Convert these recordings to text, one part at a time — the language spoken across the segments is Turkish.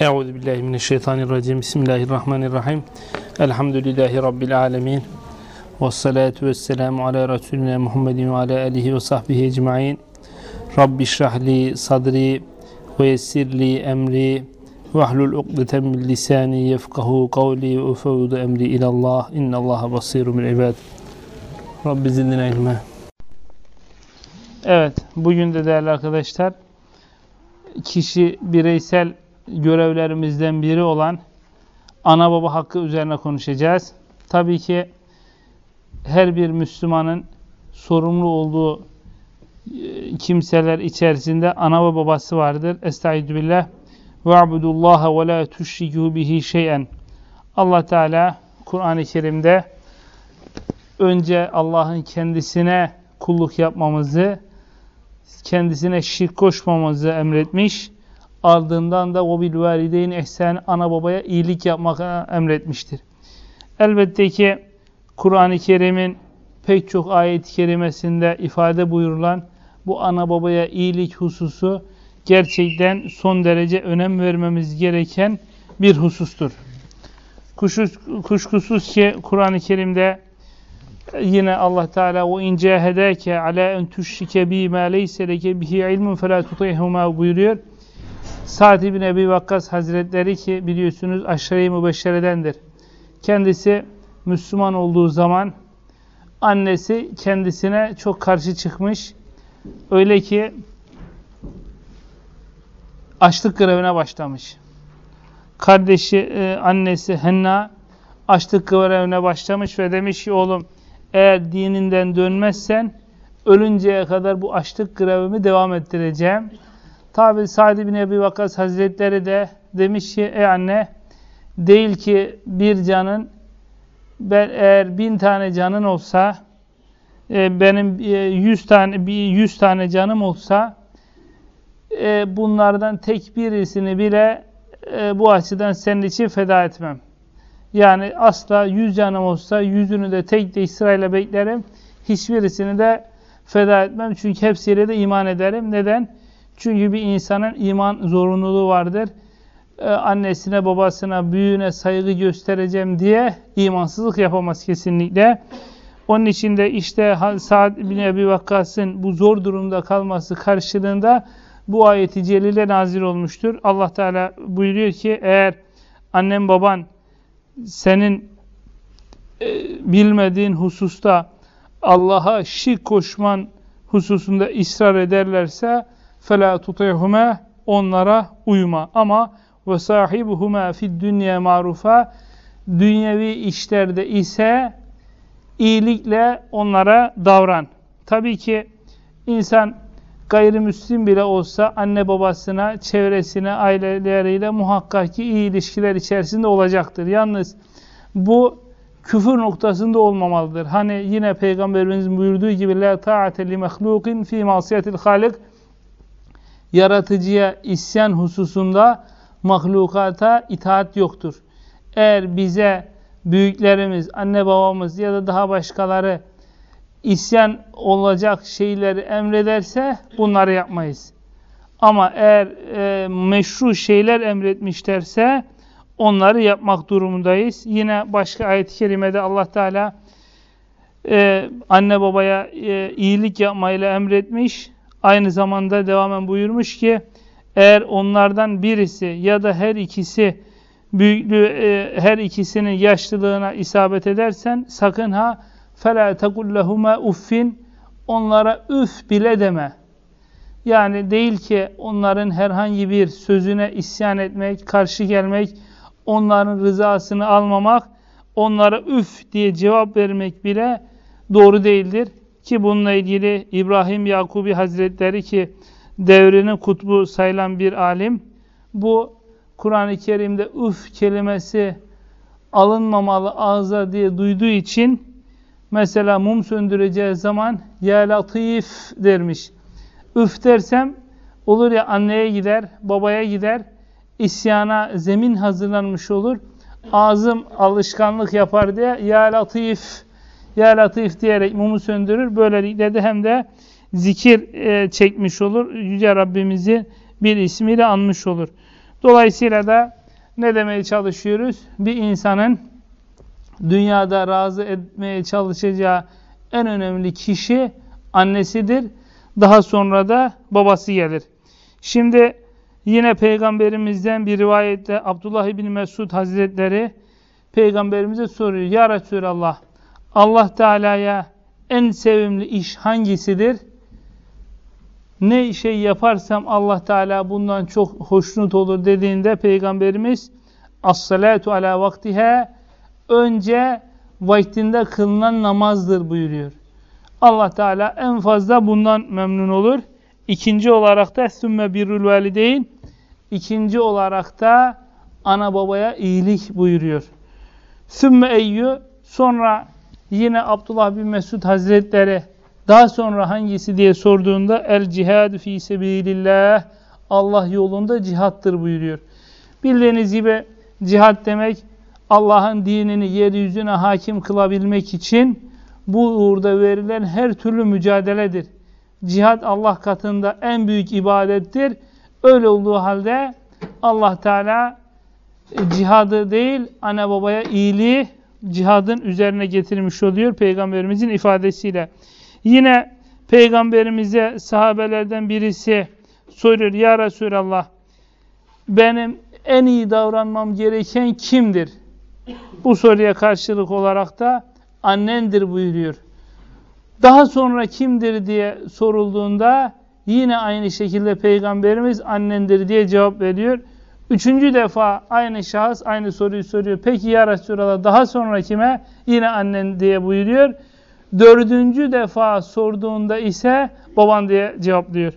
Euzu billahi mineşşeytanirracim. Bismillahirrahmanirrahim. Elhamdülillahi rabbil alamin. Ves salatu vesselamu ala resulina Muhammedin ve ala alihi ve sahbihi ecmaîn. Rabbi şrah sadri ve yessir emri ve hlul ukdeten min lisani yefkahu kavli ve ufevdu emri ilallah. İnnallaha basirun bil ibad. Rabbi zidna ilme. Evet, bugün de değerli arkadaşlar kişi bireysel görevlerimizden biri olan ana baba hakkı üzerine konuşacağız. Tabii ki her bir Müslümanın sorumlu olduğu e, kimseler içerisinde ana ve babası vardır. Estaizu billah. وَعْبُدُ ve la تُشْرِكُوا bihi şeyen. Allah Teala Kur'an-ı Kerim'de önce Allah'ın kendisine kulluk yapmamızı, kendisine şirk koşmamızı emretmiş ardından da o bil valideyn ihsan ana babaya iyilik yapmaka emretmiştir. Elbette ki Kur'an-ı Kerim'in pek çok ayet-i kerimesinde ifade buyurulan bu ana babaya iyilik hususu gerçekten son derece önem vermemiz gereken bir husustur. Kuşkusuz ki Kur'an-ı Kerim'de yine Allah Teala o ince hedeke ala en tuşrike bi ma leyse leke bihi ilmun fela tutihuma buyuruyor. Sa'd bin Ebi Vakkas Hazretleri ki biliyorsunuz aşırı mübeşşeredendir. Kendisi Müslüman olduğu zaman annesi kendisine çok karşı çıkmış. Öyle ki açlık grevine başlamış. Kardeşi, e, annesi Henna açlık grevine başlamış ve demiş ki oğlum eğer dininden dönmezsen ölünceye kadar bu açlık grevimi devam ettireceğim. Tabi Sa'd bin Ebi Vakkas Hazretleri de demiş ki ey anne değil ki bir canın ben eğer bin tane canın olsa e, benim e, yüz tane bir yüz tane canım olsa e, bunlardan tek birisini bile e, bu açıdan senin için feda etmem. Yani asla yüz canım olsa yüzünü de tek de sırayla beklerim. Hiçbirisini de feda etmem. Çünkü hepsiyle de iman ederim. Neden? Çünkü bir insanın iman zorunluluğu vardır. Ee, annesine, babasına, büyüğüne saygı göstereceğim diye imansızlık yapamaz kesinlikle. Onun için de işte Sa'd bin Ebi Vakkas'ın bu zor durumda kalması karşılığında bu ayeti celile nazil olmuştur. Allah Teala buyuruyor ki eğer annem baban senin e, bilmediğin hususta Allah'a şirk koşman hususunda ısrar ederlerse فَلَا تُطِعْهُمَا Onlara uyma. Ama ve sahibuhuma fid dünya marufa dünyevi işlerde ise iyilikle onlara davran. Tabii ki insan gayrimüslim bile olsa anne babasına, çevresine, aileleriyle muhakkak ki iyi ilişkiler içerisinde olacaktır. Yalnız bu küfür noktasında olmamalıdır. Hani yine Peygamberimizin buyurduğu gibi la ta'ate li mahlukin fi masiyetil halik yaratıcıya isyan hususunda mahlukata itaat yoktur. Eğer bize büyüklerimiz, anne babamız ya da daha başkaları isyan olacak şeyleri emrederse bunları yapmayız. Ama eğer e, meşru şeyler emretmişlerse onları yapmak durumundayız. Yine başka ayet-i kerimede Allah Teala e, anne babaya e, iyilik yapmayla emretmiş. Aynı zamanda devamen buyurmuş ki eğer onlardan birisi ya da her ikisi büyüklüğü e, her ikisinin yaşlılığına isabet edersen sakın ha fela tekullehume uffin onlara üf bile deme. Yani değil ki onların herhangi bir sözüne isyan etmek, karşı gelmek, onların rızasını almamak, onlara üf diye cevap vermek bile doğru değildir. Ki bununla ilgili İbrahim Yakubi Hazretleri ki devrinin kutbu sayılan bir alim, bu Kur'an-ı Kerim'de üf kelimesi alınmamalı ağza diye duyduğu için mesela mum söndüreceği zaman ya latif dermiş. Üf dersem olur ya anneye gider, babaya gider, isyana zemin hazırlanmış olur. Ağzım alışkanlık yapar diye ya latif ya Latif diyerek mumu söndürür. Böylelikle de hem de zikir e, çekmiş olur. Yüce Rabbimizi bir ismiyle anmış olur. Dolayısıyla da ne demeye çalışıyoruz? Bir insanın dünyada razı etmeye çalışacağı en önemli kişi annesidir. Daha sonra da babası gelir. Şimdi yine peygamberimizden bir rivayette Abdullah İbni Mesud Hazretleri peygamberimize soruyor. Ya Resulallah Allah Teala'ya en sevimli iş hangisidir? Ne şey yaparsam Allah Teala bundan çok hoşnut olur dediğinde peygamberimiz as-salatu ala vaktiha önce vaktinde kılınan namazdır buyuruyor. Allah Teala en fazla bundan memnun olur. İkinci olarak da sümme birrül valideyn. İkinci olarak da ana babaya iyilik buyuruyor. Sümme eyyü sonra yine Abdullah bin Mesud Hazretleri daha sonra hangisi diye sorduğunda el cihad fi sebilillah Allah yolunda cihattır buyuruyor. Bildiğiniz gibi cihat demek Allah'ın dinini yeryüzüne hakim kılabilmek için bu uğurda verilen her türlü mücadeledir. Cihad Allah katında en büyük ibadettir. Öyle olduğu halde Allah Teala e, cihadı değil anne babaya iyiliği cihadın üzerine getirmiş oluyor peygamberimizin ifadesiyle. Yine peygamberimize sahabelerden birisi soruyor ya Resulallah benim en iyi davranmam gereken kimdir? Bu soruya karşılık olarak da annendir buyuruyor. Daha sonra kimdir diye sorulduğunda yine aynı şekilde peygamberimiz annendir diye cevap veriyor. Üçüncü defa aynı şahıs aynı soruyu soruyor. Peki ya Resulallah daha sonra kime? Yine annen diye buyuruyor. Dördüncü defa sorduğunda ise baban diye cevaplıyor.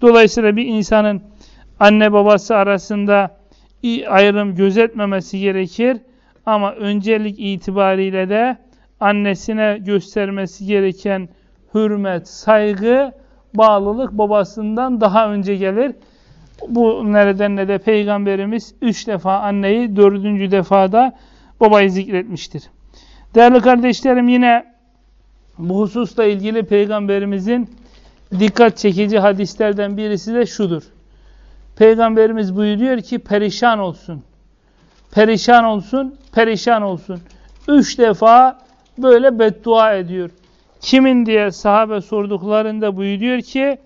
Dolayısıyla bir insanın anne babası arasında ayrım gözetmemesi gerekir. Ama öncelik itibariyle de annesine göstermesi gereken hürmet, saygı, bağlılık babasından daha önce gelir. Bu neredenle de Peygamberimiz üç defa anneyi, dördüncü defada babayı zikretmiştir. Değerli kardeşlerim yine bu hususla ilgili Peygamberimizin dikkat çekici hadislerden birisi de şudur. Peygamberimiz buyuruyor ki perişan olsun. Perişan olsun, perişan olsun. Üç defa böyle beddua ediyor. Kimin diye sahabe sorduklarında buyuruyor ki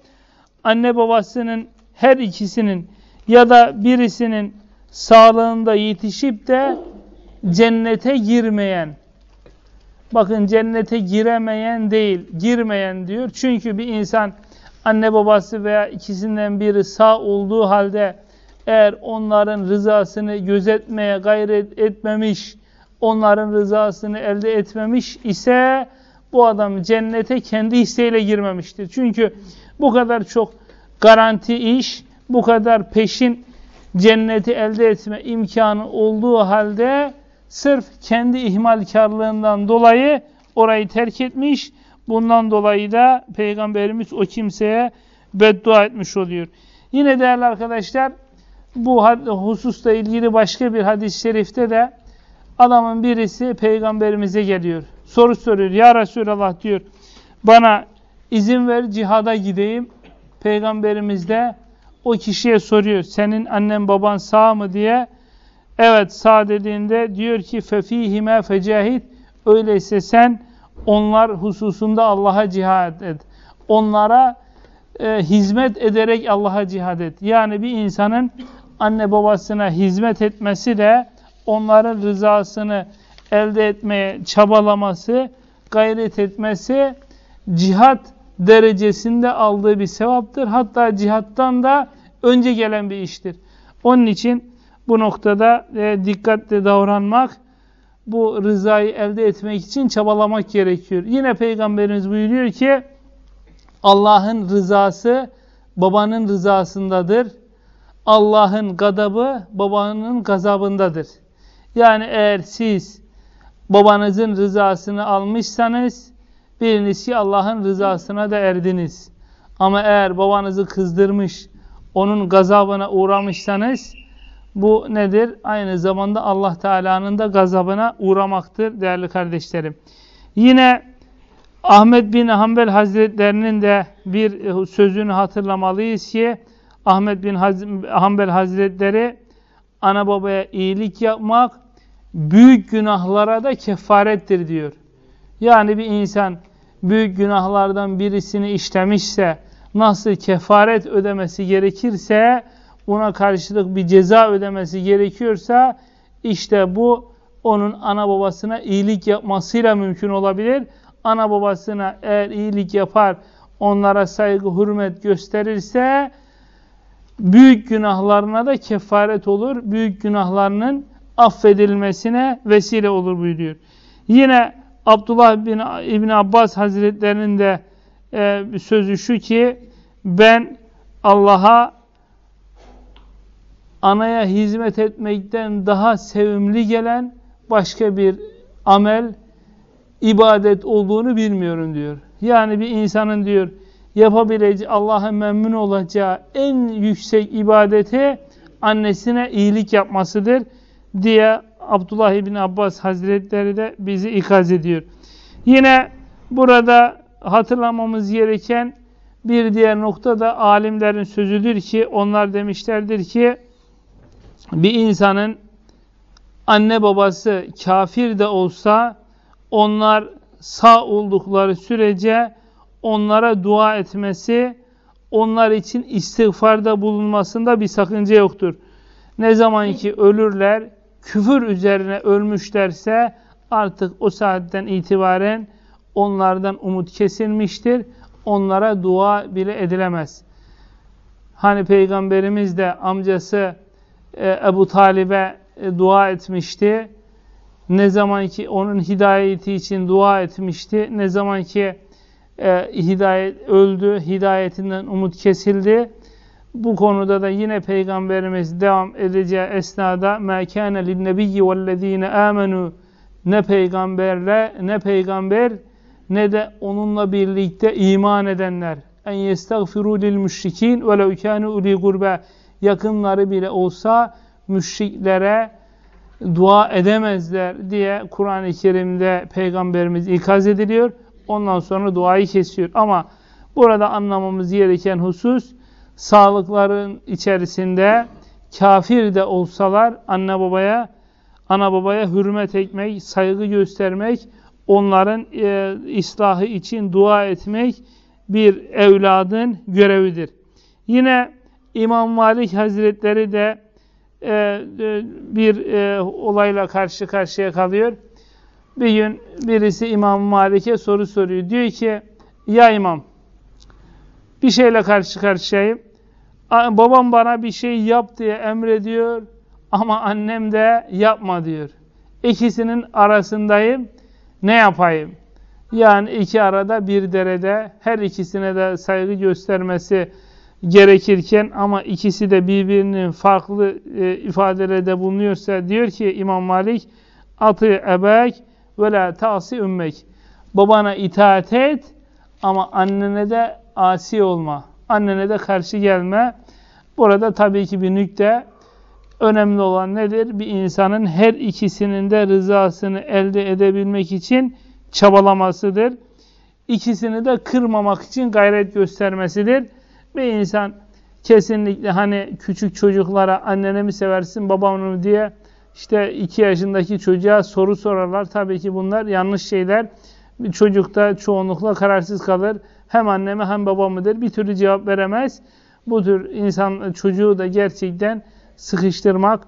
anne babasının her ikisinin ya da birisinin sağlığında yetişip de cennete girmeyen bakın cennete giremeyen değil girmeyen diyor. Çünkü bir insan anne babası veya ikisinden biri sağ olduğu halde eğer onların rızasını gözetmeye gayret etmemiş, onların rızasını elde etmemiş ise bu adam cennete kendi isteğiyle girmemiştir. Çünkü bu kadar çok garanti iş, bu kadar peşin cenneti elde etme imkanı olduğu halde sırf kendi ihmalkarlığından dolayı orayı terk etmiş. Bundan dolayı da Peygamberimiz o kimseye beddua etmiş oluyor. Yine değerli arkadaşlar bu hususla ilgili başka bir hadis-i şerifte de adamın birisi peygamberimize geliyor. Soru soruyor. Ya Resulallah diyor bana izin ver cihada gideyim. Peygamberimiz de o kişiye soruyor. Senin annen baban sağ mı diye. Evet sağ dediğinde diyor ki fefihime fecahit. Öyleyse sen onlar hususunda Allah'a cihad et. Onlara e, hizmet ederek Allah'a cihad et. Yani bir insanın anne babasına hizmet etmesi de onların rızasını elde etmeye çabalaması, gayret etmesi cihat derecesinde aldığı bir sevaptır. Hatta cihattan da önce gelen bir iştir. Onun için bu noktada e, dikkatli davranmak, bu rızayı elde etmek için çabalamak gerekiyor. Yine Peygamberimiz buyuruyor ki Allah'ın rızası babanın rızasındadır. Allah'ın gadabı babanın gazabındadır. Yani eğer siz babanızın rızasını almışsanız biliniz ki Allah'ın rızasına da erdiniz. Ama eğer babanızı kızdırmış, onun gazabına uğramışsanız bu nedir? Aynı zamanda Allah Teala'nın da gazabına uğramaktır değerli kardeşlerim. Yine Ahmet bin Hanbel Hazretlerinin de bir sözünü hatırlamalıyız ki Ahmet bin Hanbel Hazretleri ana babaya iyilik yapmak büyük günahlara da kefarettir diyor. Yani bir insan büyük günahlardan birisini işlemişse nasıl kefaret ödemesi gerekirse ona karşılık bir ceza ödemesi gerekiyorsa işte bu onun ana babasına iyilik yapmasıyla mümkün olabilir. Ana babasına eğer iyilik yapar, onlara saygı, hürmet gösterirse büyük günahlarına da kefaret olur. Büyük günahlarının affedilmesine vesile olur buyuruyor. Yine Abdullah bin İbn Abbas Hazretlerinin de e, sözü şu ki ben Allah'a anaya hizmet etmekten daha sevimli gelen başka bir amel, ibadet olduğunu bilmiyorum diyor. Yani bir insanın diyor yapabileceği, Allah'a memnun olacağı en yüksek ibadeti annesine iyilik yapmasıdır diye Abdullah İbni Abbas Hazretleri de bizi ikaz ediyor. Yine burada hatırlamamız gereken bir diğer nokta da alimlerin sözüdür ki onlar demişlerdir ki bir insanın anne babası kafir de olsa onlar sağ oldukları sürece onlara dua etmesi, onlar için istiğfarda bulunmasında bir sakınca yoktur. Ne zaman ki ölürler, küfür üzerine ölmüşlerse artık o saatten itibaren onlardan umut kesilmiştir. Onlara dua bile edilemez. Hani Peygamberimiz de amcası e, Ebu Talib'e e, dua etmişti. Ne zaman ki onun hidayeti için dua etmişti. Ne zaman ki e, hidayet öldü, hidayetinden umut kesildi. Bu konuda da yine Peygamberimiz devam edeceği esnada مَا كَانَ لِلنَّبِيِّ وَالَّذ۪ينَ آمَنُوا Ne peygamberle ne peygamber ne de onunla birlikte iman edenler en yestagfiru lil müşrikin ve lev kanu uli gurbe yakınları bile olsa müşriklere dua edemezler diye Kur'an-ı Kerim'de peygamberimiz ikaz ediliyor. Ondan sonra duayı kesiyor. Ama burada anlamamız gereken husus sağlıkların içerisinde kafir de olsalar anne babaya ana babaya hürmet etmek, saygı göstermek, onların e, ıslahı için dua etmek bir evladın görevidir. Yine İmam Malik Hazretleri de e, e, bir e, olayla karşı karşıya kalıyor. Bir gün birisi İmam Malik'e soru soruyor. Diyor ki ya İmam bir şeyle karşı karşıyayım. Babam bana bir şey yap diye emrediyor ama annem de yapma diyor. İkisinin arasındayım. Ne yapayım? Yani iki arada bir derede her ikisine de saygı göstermesi gerekirken ama ikisi de birbirinin farklı e, ifadelerde bulunuyorsa diyor ki İmam Malik atı ebek ve la tasi ümmek babana itaat et ama annene de asi olma annene de karşı gelme burada tabii ki bir nükte önemli olan nedir? Bir insanın her ikisinin de rızasını elde edebilmek için çabalamasıdır. İkisini de kırmamak için gayret göstermesidir. Bir insan kesinlikle hani küçük çocuklara anneni mi seversin babamı mı diye işte iki yaşındaki çocuğa soru sorarlar. Tabii ki bunlar yanlış şeyler. Bir çocuk da çoğunlukla kararsız kalır. Hem annemi hem babamı der. Bir türlü cevap veremez. Bu tür insan çocuğu da gerçekten sıkıştırmak,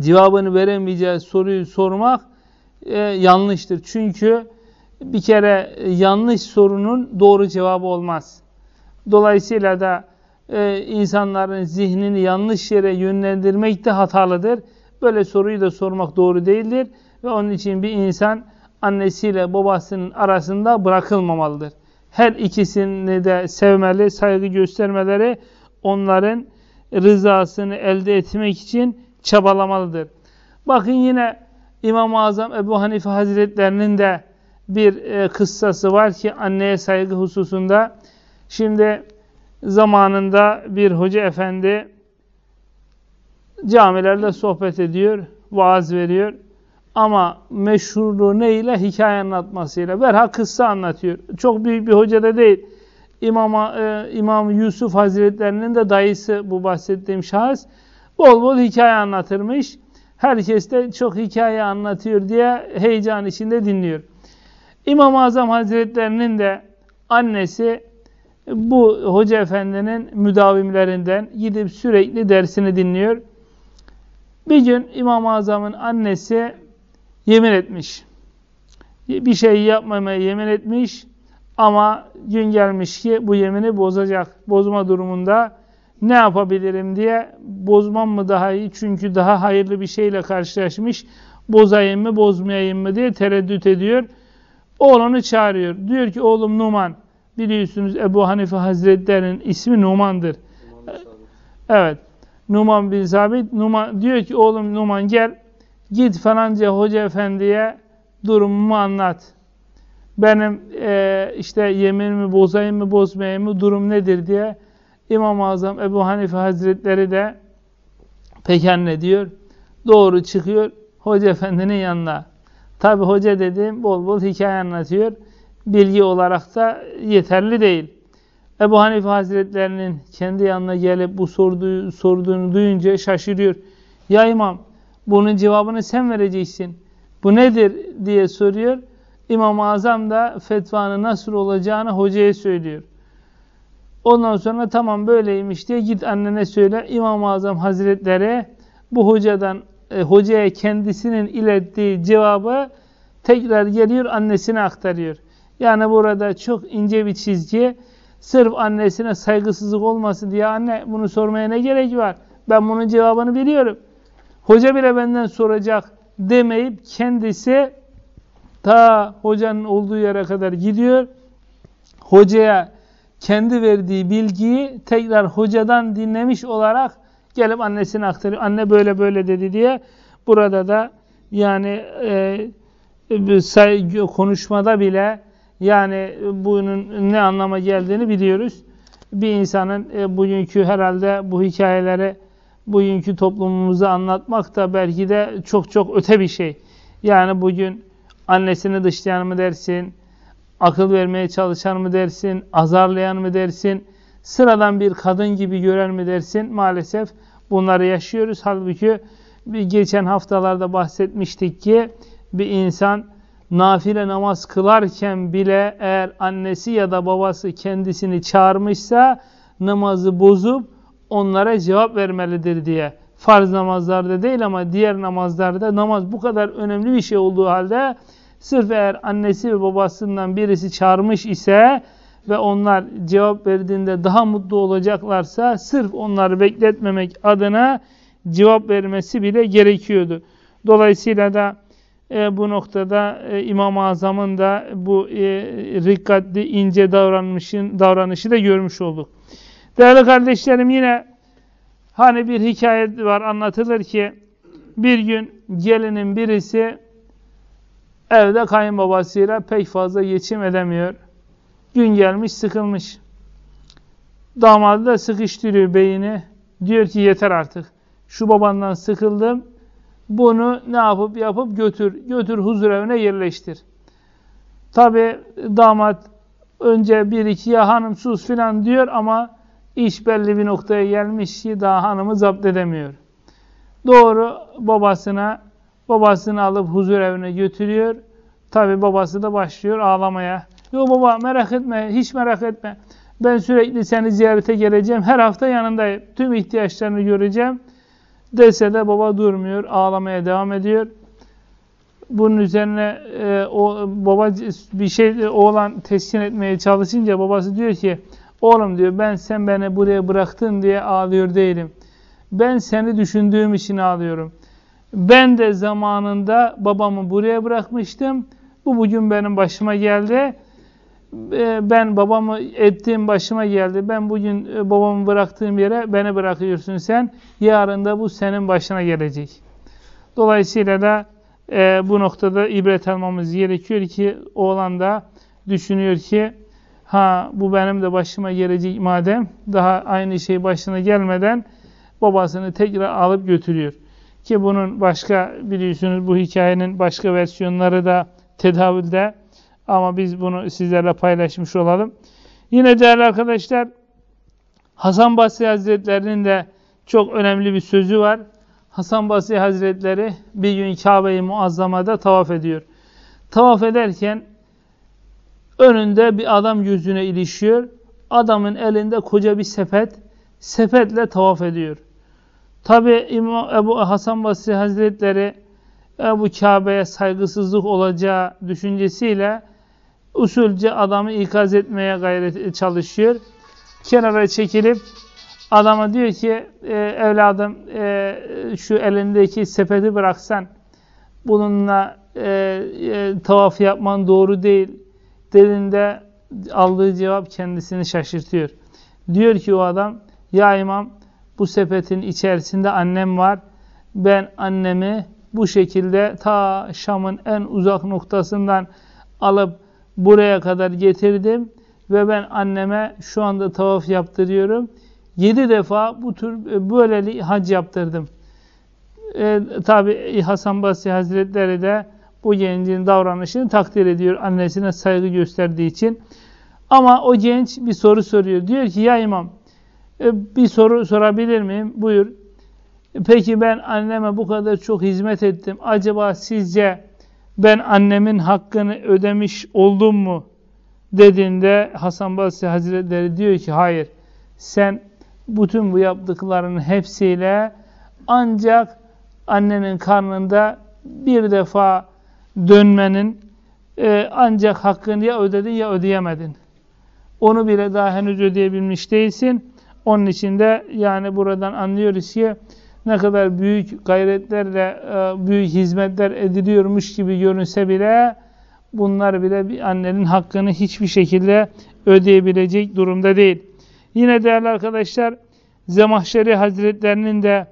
cevabını veremeyeceği soruyu sormak e, yanlıştır. Çünkü bir kere yanlış sorunun doğru cevabı olmaz. Dolayısıyla da e, insanların zihnini yanlış yere yönlendirmek de hatalıdır. Böyle soruyu da sormak doğru değildir. Ve onun için bir insan annesiyle babasının arasında bırakılmamalıdır. Her ikisini de sevmeli, saygı göstermeleri onların rızasını elde etmek için çabalamalıdır. Bakın yine İmam-ı Azam Ebu Hanife Hazretlerinin de bir e, kıssası var ki anneye saygı hususunda. Şimdi zamanında bir hoca efendi camilerde sohbet ediyor, vaaz veriyor. Ama meşhurluğu neyle? Hikaye anlatmasıyla. Verha kıssa anlatıyor. Çok büyük bir hoca da değil. İmam, e, İmam Yusuf Hazretlerinin de dayısı bu bahsettiğim şahıs. Bol bol hikaye anlatırmış. Herkes de çok hikaye anlatıyor diye heyecan içinde dinliyor. İmam-ı Azam Hazretlerinin de annesi bu hoca efendinin müdavimlerinden gidip sürekli dersini dinliyor. Bir gün İmam-ı Azam'ın annesi yemin etmiş. Bir şey yapmamaya yemin etmiş ama gün gelmiş ki bu yemini bozacak. Bozma durumunda ne yapabilirim diye bozmam mı daha iyi çünkü daha hayırlı bir şeyle karşılaşmış. Bozayım mı bozmayayım mı diye tereddüt ediyor. Oğlunu çağırıyor. Diyor ki oğlum Numan biliyorsunuz Ebu Hanife Hazretleri'nin ismi Numan'dır. Evet. Numan bin Sabit Numan diyor ki oğlum Numan gel git falanca hoca efendiye durumumu anlat. Benim e, işte yeminimi bozayım mı bozmayayım mı durum nedir diye İmam-ı Azam Ebu Hanife Hazretleri de pekenle diyor. Doğru çıkıyor hoca efendinin yanına. Tabi hoca dediğim bol bol hikaye anlatıyor. Bilgi olarak da yeterli değil. Ebu Hanife Hazretlerinin kendi yanına gelip bu sorduğu, sorduğunu duyunca şaşırıyor. Ya imam bunun cevabını sen vereceksin. Bu nedir diye soruyor. İmam-ı Azam da fetvanın nasıl olacağını hocaya söylüyor. Ondan sonra tamam böyleymiş diye git annene söyle. İmam-ı Azam Hazretleri bu hocadan e, hocaya kendisinin ilettiği cevabı tekrar geliyor annesine aktarıyor. Yani burada çok ince bir çizgi. Sırf annesine saygısızlık olmasın diye anne bunu sormaya ne gerek var? Ben bunun cevabını biliyorum. Hoca bile benden soracak demeyip kendisi ta hocanın olduğu yere kadar gidiyor. Hocaya kendi verdiği bilgiyi tekrar hocadan dinlemiş olarak gelip annesine aktarıyor. Anne böyle böyle dedi diye burada da yani e, konuşmada bile yani bunun ne anlama geldiğini biliyoruz. Bir insanın e, bugünkü herhalde bu hikayeleri bugünkü toplumumuza anlatmak da belki de çok çok öte bir şey. Yani bugün annesini dışlayan mı dersin, akıl vermeye çalışan mı dersin, azarlayan mı dersin, sıradan bir kadın gibi gören mi dersin? Maalesef bunları yaşıyoruz. Halbuki geçen haftalarda bahsetmiştik ki bir insan nafile namaz kılarken bile eğer annesi ya da babası kendisini çağırmışsa namazı bozup onlara cevap vermelidir diye. Farz namazlarda değil ama diğer namazlarda namaz bu kadar önemli bir şey olduğu halde sırf eğer annesi ve babasından birisi çağırmış ise ve onlar cevap verdiğinde daha mutlu olacaklarsa sırf onları bekletmemek adına cevap vermesi bile gerekiyordu. Dolayısıyla da e, bu noktada e, İmam-ı Azam'ın da bu e, rikkatli, ince davranışın, davranışı da görmüş olduk. Değerli kardeşlerim yine hani bir hikaye var anlatılır ki bir gün gelinin birisi evde kayınbabasıyla pek fazla geçim edemiyor. Gün gelmiş sıkılmış. Damadı da sıkıştırıyor beyini. Diyor ki yeter artık. Şu babandan sıkıldım. Bunu ne yapıp yapıp götür. Götür huzur evine yerleştir. Tabi damat önce bir iki ya hanım sus filan diyor ama iş belli bir noktaya gelmiş ki daha hanımı zapt edemiyor. Doğru babasına babasını alıp huzur evine götürüyor. Tabi babası da başlıyor ağlamaya. Yok baba merak etme, hiç merak etme. Ben sürekli seni ziyarete geleceğim. Her hafta yanındayım. Tüm ihtiyaçlarını göreceğim. Dese de baba durmuyor, ağlamaya devam ediyor. Bunun üzerine e, o baba bir şey oğlan teskin etmeye çalışınca babası diyor ki oğlum diyor ben sen beni buraya bıraktın diye ağlıyor değilim. Ben seni düşündüğüm için ağlıyorum. Ben de zamanında babamı buraya bırakmıştım. Bu bugün benim başıma geldi. E, ben babamı ettiğim başıma geldi. Ben bugün e, babamı bıraktığım yere beni bırakıyorsun sen. Yarın da bu senin başına gelecek. Dolayısıyla da e, bu noktada ibret almamız gerekiyor ki oğlan da düşünüyor ki ha bu benim de başıma gelecek madem daha aynı şey başına gelmeden babasını tekrar alıp götürüyor. Ki bunun başka biliyorsunuz bu hikayenin başka versiyonları da tedavülde ama biz bunu sizlerle paylaşmış olalım. Yine değerli arkadaşlar Hasan Basri Hazretleri'nin de çok önemli bir sözü var. Hasan Basri Hazretleri bir gün Kabe-i Muazzama'da tavaf ediyor. Tavaf ederken önünde bir adam yüzüne ilişiyor. Adamın elinde koca bir sepet. Sepetle tavaf ediyor. Tabi Ebu Hasan Basri Hazretleri bu Kabe'ye saygısızlık olacağı düşüncesiyle usulce adamı ikaz etmeye gayret çalışıyor. Kenara çekilip adama diyor ki e, evladım e, şu elindeki sepeti bıraksan bununla e, e, tavaf yapman doğru değil. Delinde aldığı cevap kendisini şaşırtıyor. Diyor ki o adam ya imam bu sepetin içerisinde annem var. Ben annemi bu şekilde ta Şam'ın en uzak noktasından alıp buraya kadar getirdim ve ben anneme şu anda tavaf yaptırıyorum. Yedi defa bu tür e, böyle hac yaptırdım. E, Tabi Hasan Basri Hazretleri de bu gencin davranışını takdir ediyor annesine saygı gösterdiği için. Ama o genç bir soru soruyor. Diyor ki ya imam e, bir soru sorabilir miyim? Buyur. Peki ben anneme bu kadar çok hizmet ettim. Acaba sizce ben annemin hakkını ödemiş oldum mu? Dediğinde Hasan Basri Hazretleri diyor ki hayır. Sen bütün bu yaptıklarının hepsiyle ancak annenin karnında bir defa dönmenin e, ancak hakkını ya ödedin ya ödeyemedin. Onu bile daha henüz ödeyebilmiş değilsin. Onun için de yani buradan anlıyoruz ki ne kadar büyük gayretlerle e, büyük hizmetler ediliyormuş gibi görünse bile bunlar bile bir annenin hakkını hiçbir şekilde ödeyebilecek durumda değil. Yine değerli arkadaşlar Zemahşeri Hazretlerinin de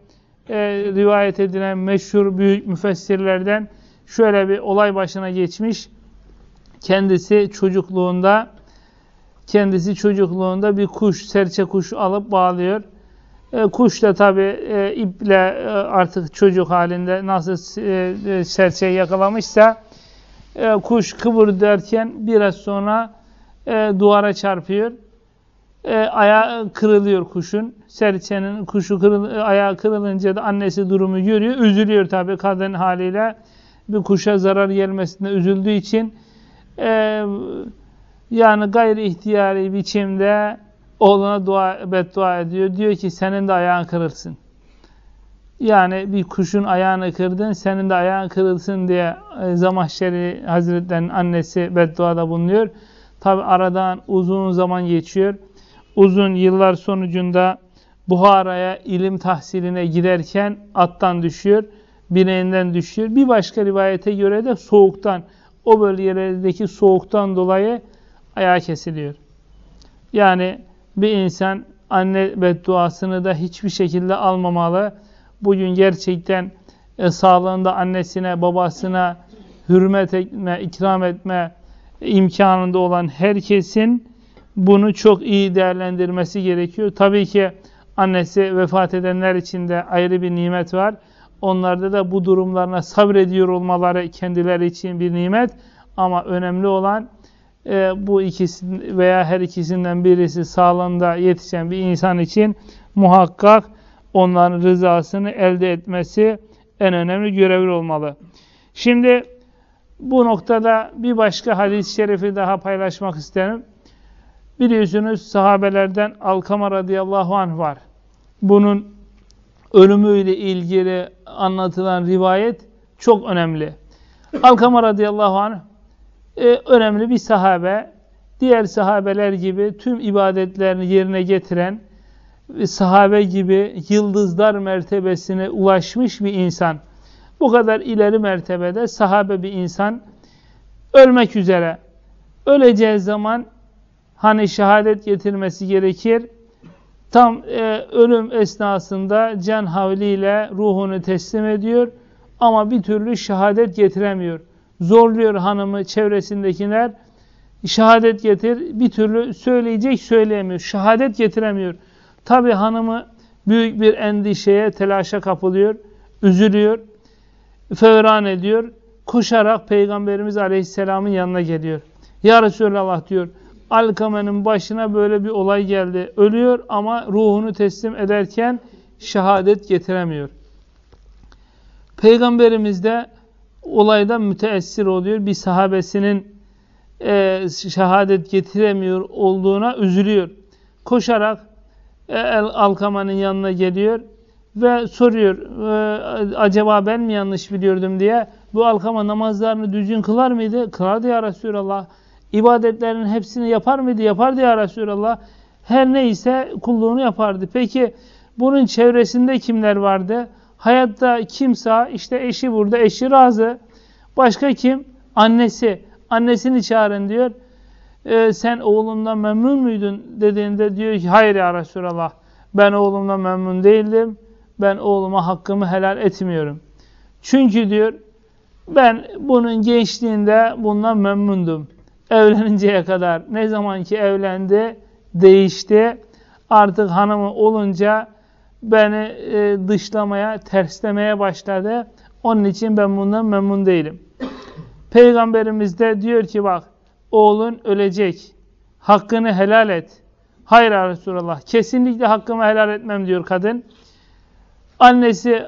e, rivayet edilen meşhur büyük müfessirlerden şöyle bir olay başına geçmiş. Kendisi çocukluğunda kendisi çocukluğunda bir kuş, serçe kuşu alıp bağlıyor. E, kuş da tabi e, iple e, artık çocuk halinde nasıl e, e, serçeyi yakalamışsa e, kuş kıvır derken biraz sonra e, duvara çarpıyor. E, ayağı kırılıyor kuşun. Serçenin kuşu kırıl, e, ayağı kırılınca da annesi durumu görüyor. Üzülüyor tabi kadın haliyle. Bir kuşa zarar gelmesine üzüldüğü için e, yani gayri ihtiyari biçimde oğluna dua, beddua ediyor. Diyor ki senin de ayağın kırılsın. Yani bir kuşun ayağını kırdın, senin de ayağın kırılsın diye e, Zamahşeri Hazretleri'nin annesi bedduada bulunuyor. Tabi aradan uzun zaman geçiyor. Uzun yıllar sonucunda Buhara'ya ilim tahsiline giderken attan düşüyor, bineğinden düşüyor. Bir başka rivayete göre de soğuktan, o bölgelerdeki soğuktan dolayı ayağı kesiliyor. Yani bir insan anne bedduasını da hiçbir şekilde almamalı. Bugün gerçekten e, sağlığında annesine, babasına hürmet etme, ikram etme imkanında olan herkesin bunu çok iyi değerlendirmesi gerekiyor. Tabii ki annesi vefat edenler için de ayrı bir nimet var. Onlarda da bu durumlarına sabrediyor olmaları kendileri için bir nimet. Ama önemli olan e, bu ikisi veya her ikisinden birisi sağlığında yetişen bir insan için muhakkak onların rızasını elde etmesi en önemli görevli olmalı. Şimdi bu noktada bir başka hadis-i şerifi daha paylaşmak isterim. Biliyorsunuz sahabelerden Alkama radıyallahu anh var. Bunun ölümüyle ilgili anlatılan rivayet çok önemli. Alkama radıyallahu anh e, önemli bir sahabe. Diğer sahabeler gibi tüm ibadetlerini yerine getiren, sahabe gibi yıldızlar mertebesine ulaşmış bir insan. Bu kadar ileri mertebede sahabe bir insan ölmek üzere. Öleceği zaman hani şehadet getirmesi gerekir. Tam e, ölüm esnasında can havliyle ruhunu teslim ediyor ama bir türlü şehadet getiremiyor zorluyor hanımı çevresindekiler. Şehadet getir. Bir türlü söyleyecek söyleyemiyor. Şehadet getiremiyor. Tabi hanımı büyük bir endişeye, telaşa kapılıyor. Üzülüyor. Fevran ediyor. Koşarak Peygamberimiz Aleyhisselam'ın yanına geliyor. Ya Resulallah diyor. Alkame'nin başına böyle bir olay geldi. Ölüyor ama ruhunu teslim ederken şehadet getiremiyor. Peygamberimiz de olaydan müteessir oluyor. Bir sahabesinin e, şehadet getiremiyor olduğuna üzülüyor. Koşarak e, Alkama'nın yanına geliyor ve soruyor e, acaba ben mi yanlış biliyordum diye bu Alkama namazlarını düzgün kılar mıydı? Kılardı ya Resulallah. İbadetlerinin hepsini yapar mıydı? Yapardı ya Resulallah. Her neyse kulluğunu yapardı. Peki bunun çevresinde kimler vardı? Hayatta kimsa işte eşi burada, eşi razı. Başka kim? Annesi. Annesini çağırın diyor. E, sen oğlundan memnun muydun dediğinde diyor ki hayır ya Resulallah. Ben oğlumdan memnun değildim. Ben oğluma hakkımı helal etmiyorum. Çünkü diyor ben bunun gençliğinde bundan memnundum. Evleninceye kadar ne zaman ki evlendi değişti. Artık hanımı olunca beni e, dışlamaya, terslemeye başladı. Onun için ben bundan memnun değilim. Peygamberimiz de diyor ki bak oğlun ölecek. Hakkını helal et. Hayır Resulallah. Kesinlikle hakkımı helal etmem diyor kadın. Annesi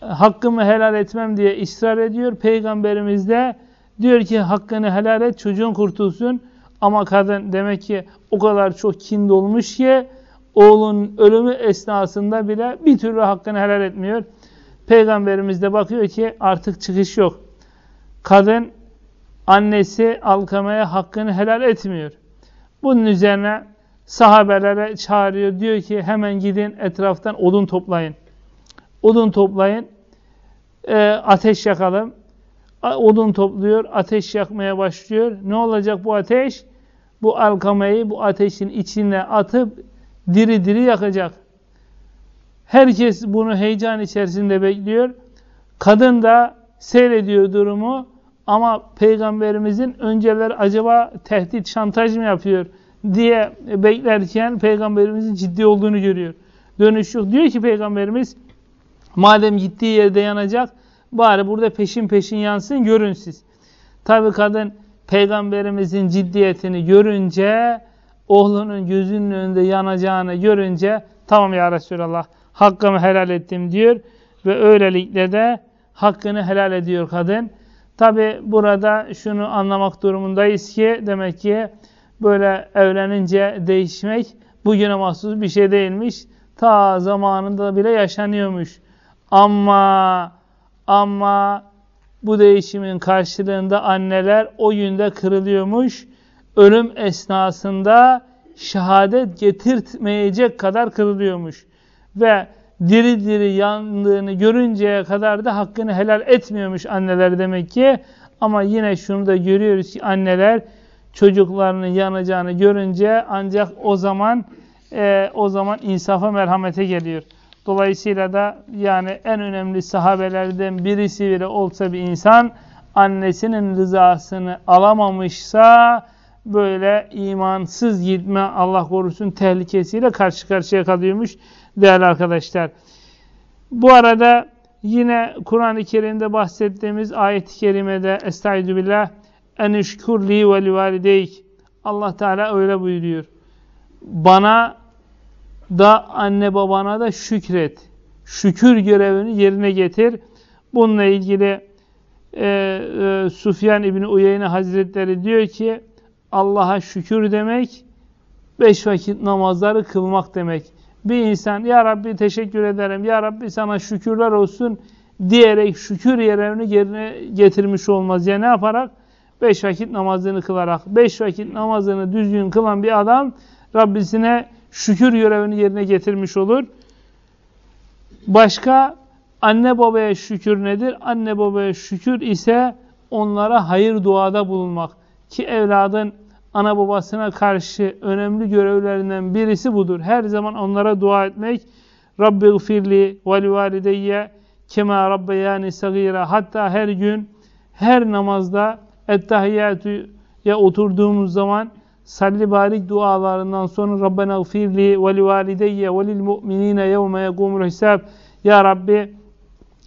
hakkımı helal etmem diye ısrar ediyor. Peygamberimiz de diyor ki hakkını helal et çocuğun kurtulsun. Ama kadın demek ki o kadar çok kin dolmuş ki oğlun ölümü esnasında bile bir türlü hakkını helal etmiyor. Peygamberimiz de bakıyor ki artık çıkış yok. Kadın annesi Alkama'ya hakkını helal etmiyor. Bunun üzerine sahabelere çağırıyor. Diyor ki hemen gidin etraftan odun toplayın. Odun toplayın. E, ateş yakalım. Odun topluyor. Ateş yakmaya başlıyor. Ne olacak bu ateş? Bu alkamayı bu ateşin içine atıp diri diri yakacak. Herkes bunu heyecan içerisinde bekliyor. Kadın da seyrediyor durumu. Ama Peygamberimizin önceler acaba tehdit, şantaj mı yapıyor diye beklerken Peygamberimizin ciddi olduğunu görüyor. Dönüş yok. Diyor ki Peygamberimiz madem gittiği yerde yanacak bari burada peşin peşin yansın görün siz. Tabi kadın Peygamberimizin ciddiyetini görünce oğlunun gözünün önünde yanacağını görünce tamam ya Resulallah hakkımı helal ettim diyor ve öylelikle de hakkını helal ediyor kadın. Tabi burada şunu anlamak durumundayız ki demek ki böyle evlenince değişmek bugüne mahsus bir şey değilmiş. Ta zamanında bile yaşanıyormuş. Ama ama bu değişimin karşılığında anneler o günde kırılıyormuş. Ölüm esnasında şehadet getirtmeyecek kadar kırılıyormuş. Ve diri diri yandığını görünceye kadar da hakkını helal etmiyormuş anneler demek ki. Ama yine şunu da görüyoruz ki anneler çocuklarının yanacağını görünce ancak o zaman e, o zaman insafa merhamete geliyor. Dolayısıyla da yani en önemli sahabelerden birisi bile olsa bir insan annesinin rızasını alamamışsa böyle imansız gitme Allah korusun tehlikesiyle karşı karşıya kalıyormuş değerli arkadaşlar. Bu arada yine Kur'an-ı Kerim'de bahsettiğimiz ayet-i kerimede Estaizu billah enişkur li ve livalideyk Allah Teala öyle buyuruyor. Bana da anne babana da şükret. Şükür görevini yerine getir. Bununla ilgili e, e, Sufyan İbni Uyeyne Hazretleri diyor ki Allah'a şükür demek beş vakit namazları kılmak demek bir insan Ya Rabbi teşekkür ederim, Ya Rabbi sana şükürler olsun diyerek şükür yerlerini yerine getirmiş olmaz. Ya ne yaparak? Beş vakit namazını kılarak. Beş vakit namazını düzgün kılan bir adam Rabbisine şükür görevini yerine getirmiş olur. Başka anne babaya şükür nedir? Anne babaya şükür ise onlara hayır duada bulunmak. Ki evladın ana babasına karşı önemli görevlerinden birisi budur. Her zaman onlara dua etmek. Rabbi gfirli ve li valideyye kema rabbeyani sagira. Hatta her gün her namazda ya oturduğumuz zaman salli barik dualarından sonra Rabbena gfirli ve li valideyye ve lil mu'minine yevme yekumul hisab. Ya Rabbi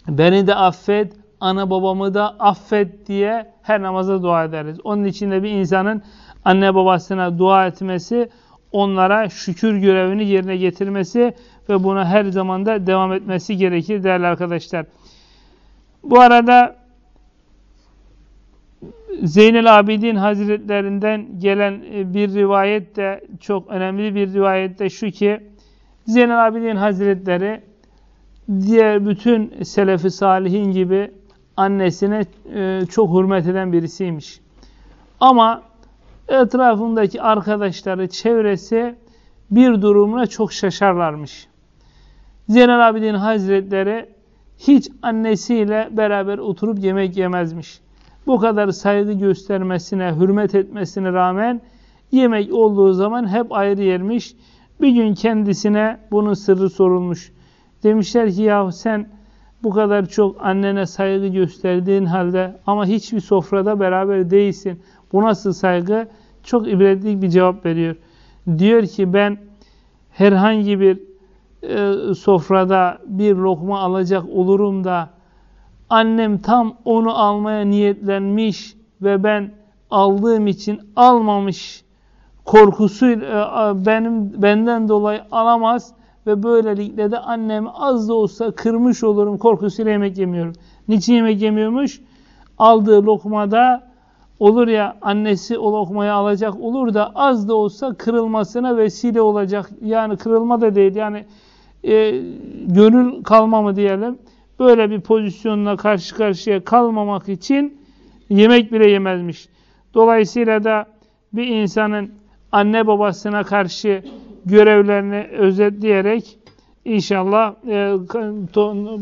beni de affet, ana babamı da affet diye her namazda dua ederiz. Onun için de bir insanın anne babasına dua etmesi, onlara şükür görevini yerine getirmesi ve buna her zaman da devam etmesi gerekir değerli arkadaşlar. Bu arada Zeynel Abidin Hazretlerinden gelen e, bir rivayet de çok önemli bir rivayet de şu ki Zeynel Abidin Hazretleri diğer bütün selefi salihin gibi annesine e, çok hürmet eden birisiymiş. Ama etrafındaki arkadaşları, çevresi bir durumuna çok şaşarlarmış. Zeynel Abidin Hazretleri hiç annesiyle beraber oturup yemek yemezmiş. Bu kadar saygı göstermesine, hürmet etmesine rağmen yemek olduğu zaman hep ayrı yermiş. Bir gün kendisine bunun sırrı sorulmuş. Demişler ki ya sen bu kadar çok annene saygı gösterdiğin halde ama hiçbir sofrada beraber değilsin. Bu nasıl saygı? Çok ibretlik bir cevap veriyor. Diyor ki ben herhangi bir e, sofrada bir lokma alacak olurum da annem tam onu almaya niyetlenmiş ve ben aldığım için almamış korkusuyla e, benim benden dolayı alamaz ve böylelikle de annemi az da olsa kırmış olurum korkusuyla yemek yemiyorum. Niçin yemek yemiyormuş? Aldığı lokmada olur ya annesi o lokmayı alacak olur da az da olsa kırılmasına vesile olacak. Yani kırılma da değil yani e, gönül kalma mı diyelim. Böyle bir pozisyonla karşı karşıya kalmamak için yemek bile yemezmiş. Dolayısıyla da bir insanın anne babasına karşı görevlerini özetleyerek inşallah e,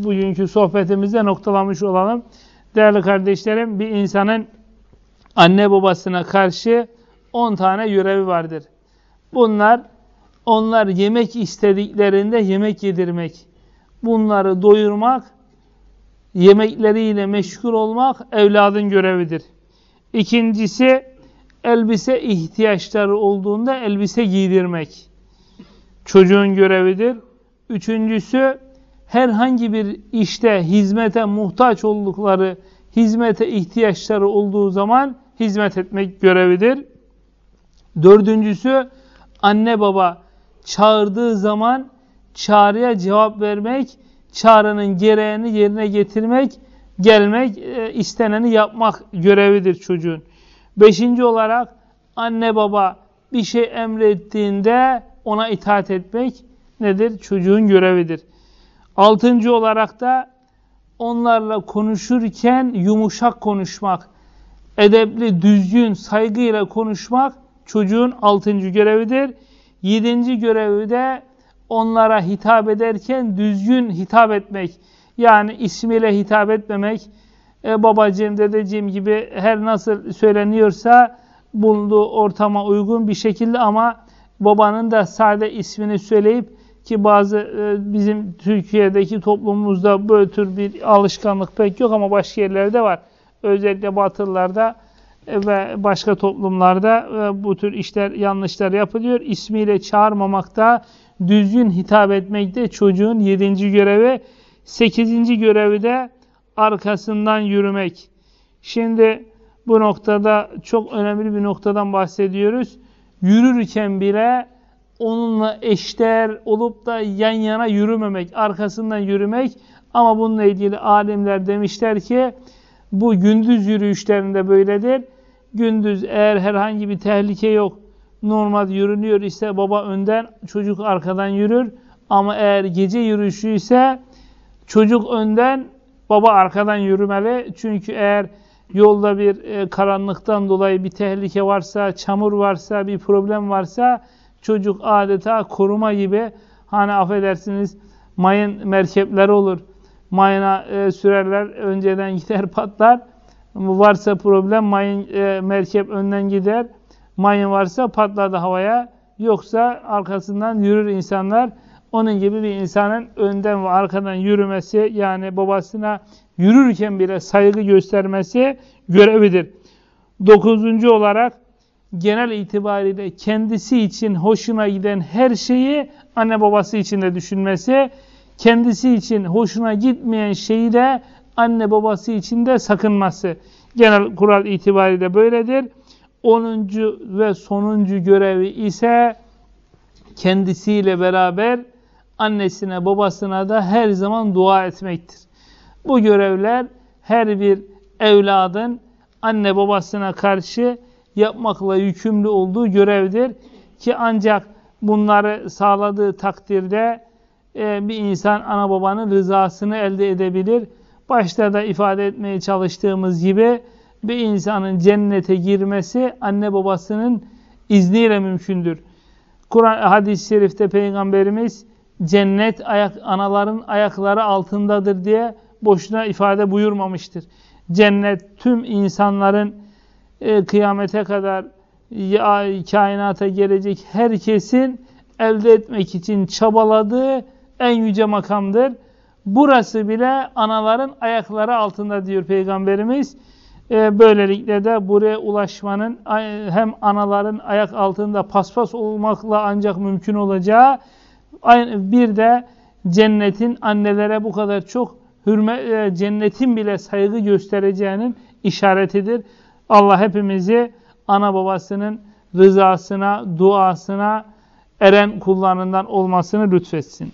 bugünkü sohbetimizde noktalamış olalım. Değerli kardeşlerim bir insanın anne babasına karşı 10 tane görevi vardır. Bunlar onlar yemek istediklerinde yemek yedirmek, bunları doyurmak, yemekleriyle meşgul olmak evladın görevidir. İkincisi elbise ihtiyaçları olduğunda elbise giydirmek çocuğun görevidir. Üçüncüsü herhangi bir işte hizmete muhtaç oldukları, hizmete ihtiyaçları olduğu zaman hizmet etmek görevidir. Dördüncüsü anne baba çağırdığı zaman çağrıya cevap vermek, çağrının gereğini yerine getirmek, gelmek, e, isteneni yapmak görevidir çocuğun. Beşinci olarak anne baba bir şey emrettiğinde ona itaat etmek nedir? Çocuğun görevidir. Altıncı olarak da onlarla konuşurken yumuşak konuşmak, edepli, düzgün, saygıyla konuşmak çocuğun altıncı görevidir. Yedinci görevi de onlara hitap ederken düzgün hitap etmek. Yani ismiyle hitap etmemek, e, babacığım, dedeciğim gibi her nasıl söyleniyorsa bulunduğu ortama uygun bir şekilde ama babanın da sade ismini söyleyip ki bazı e, bizim Türkiye'deki toplumumuzda böyle tür bir alışkanlık pek yok ama başka yerlerde var. Özellikle batılılarda e, ve başka toplumlarda e, bu tür işler, yanlışlar yapılıyor. İsmiyle çağırmamakta, düzgün hitap etmekte çocuğun yedinci görevi. Sekizinci görevi de arkasından yürümek. Şimdi bu noktada çok önemli bir noktadan bahsediyoruz. Yürürken bile onunla eşdeğer olup da yan yana yürümemek, arkasından yürümek. Ama bununla ilgili alimler demişler ki bu gündüz yürüyüşlerinde böyledir. Gündüz eğer herhangi bir tehlike yok, normal yürünüyor ise baba önden, çocuk arkadan yürür. Ama eğer gece yürüyüşü ise çocuk önden, baba arkadan yürümeli. Çünkü eğer yolda bir e, karanlıktan dolayı bir tehlike varsa, çamur varsa, bir problem varsa çocuk adeta koruma gibi hani affedersiniz mayın merkepleri olur. Mayına e, sürerler, önceden gider patlar. Varsa problem mayın e, merkep önden gider. Mayın varsa patladı havaya. Yoksa arkasından yürür insanlar. Onun gibi bir insanın önden ve arkadan yürümesi yani babasına yürürken bile saygı göstermesi görevidir. Dokuzuncu olarak genel itibariyle kendisi için hoşuna giden her şeyi anne babası için de düşünmesi, kendisi için hoşuna gitmeyen şeyi de anne babası için de sakınması. Genel kural itibariyle böyledir. Onuncu ve sonuncu görevi ise kendisiyle beraber annesine babasına da her zaman dua etmektir. Bu görevler her bir evladın anne babasına karşı yapmakla yükümlü olduğu görevdir. Ki ancak bunları sağladığı takdirde e, bir insan ana babanın rızasını elde edebilir. Başta da ifade etmeye çalıştığımız gibi bir insanın cennete girmesi anne babasının izniyle mümkündür. Kur'an hadis-i şerifte peygamberimiz cennet ayak anaların ayakları altındadır diye boşuna ifade buyurmamıştır. Cennet tüm insanların e, kıyamete kadar ya, kainata gelecek herkesin elde etmek için çabaladığı en yüce makamdır. Burası bile anaların ayakları altında diyor Peygamberimiz. E, böylelikle de buraya ulaşmanın hem anaların ayak altında paspas olmakla ancak mümkün olacağı bir de cennetin annelere bu kadar çok hürmet, e, cennetin bile saygı göstereceğinin işaretidir. Allah hepimizi ana babasının rızasına, duasına eren kullarından olmasını lütfetsin.